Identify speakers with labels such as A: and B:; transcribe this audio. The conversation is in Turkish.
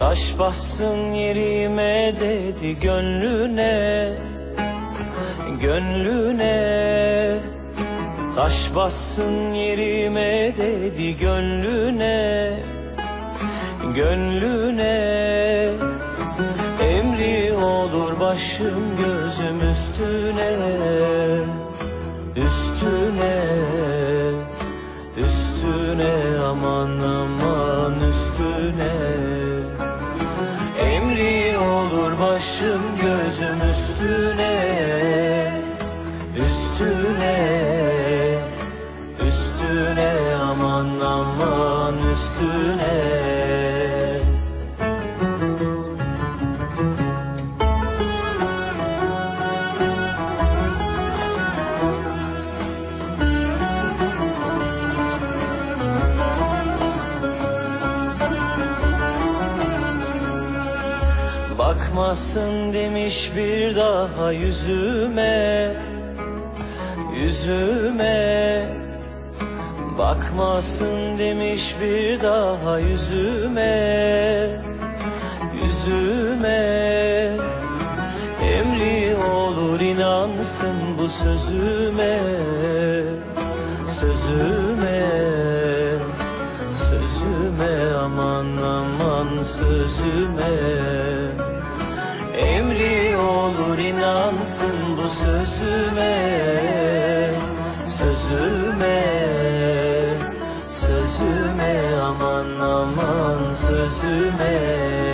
A: Taş bassın yerime dedi gönlüne Gönlüne. Taş bassın yerime dedi gönlüne Gönlüne. Emri olur başım gözüm üstüne Üstüne. Üstüne aman aman üstüne üstüne Üstüne Üstüne aman aman üstüne Bakmasın demiş bir daha yüzüme Yüzüme. Bakmasın demiş bir daha yüzüme Yüzüme. Emri olur inansın bu sözüme Sözüme Sözüme. Aman aman sözüme bu sözüme Sözüme Sözüme aman aman sözüme